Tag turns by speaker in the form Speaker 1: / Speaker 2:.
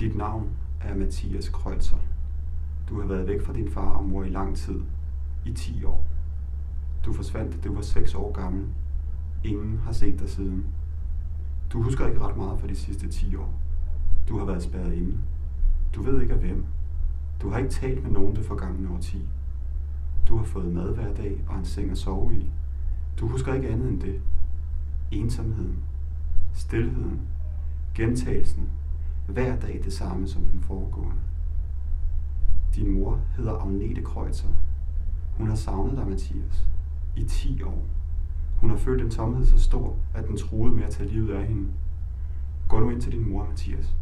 Speaker 1: Dit navn er Mathias Kreuzer. Du har været væk fra din far og mor i lang tid. I 10 år. Du forsvandt, da du var 6 år gammel. Ingen har set dig siden. Du husker ikke ret meget fra de sidste 10 år. Du har været spærret inde. Du ved ikke af hvem. Du har ikke talt med nogen det forgangne årti. Du har fået mad hver dag og en seng at sove i. Du husker ikke andet end det. Ensomheden. Stilheden. Gentagelsen. Hver dag det samme som den foregående. Din mor hedder Agnete Kreutzer. Hun har savnet dig, Mathias. I 10 år. Hun har følt en tomhed så stor, at den troede med at tage livet af hende. Gå nu ind til din mor, Mathias.